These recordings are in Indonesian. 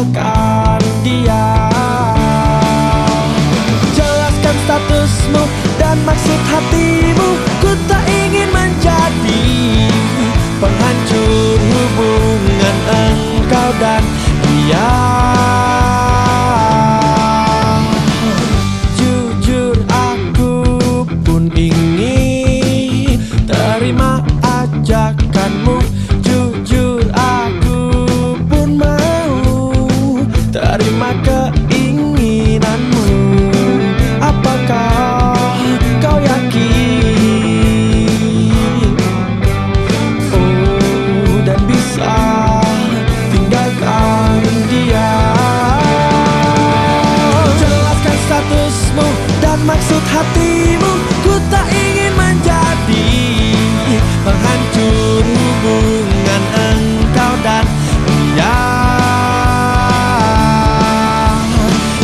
tinggalkan dia. Jelaskan statusmu dan maksud hatimu. Ku tak ingin menjadi Penghancur hubungan engkau dan dia.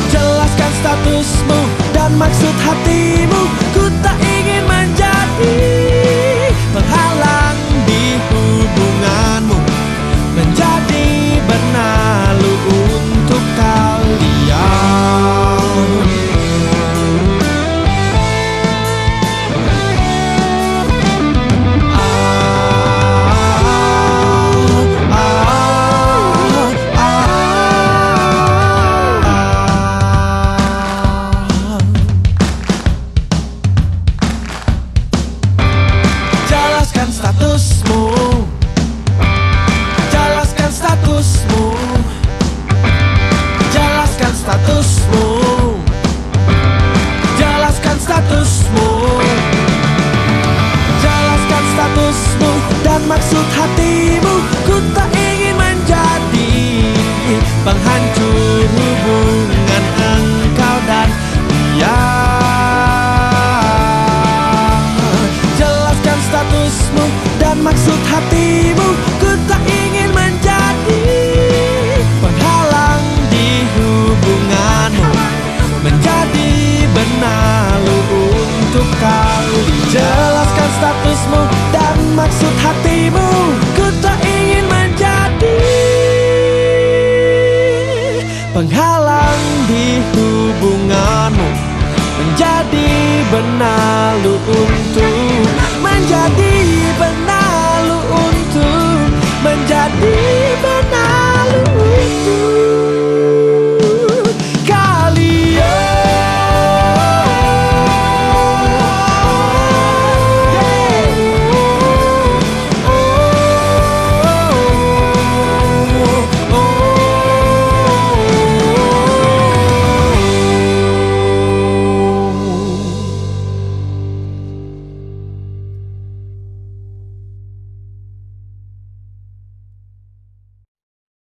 Jelaskan statusmu dan maksud hatimu Ku tak ingin Penghalang di hubunganmu Menjadi benalu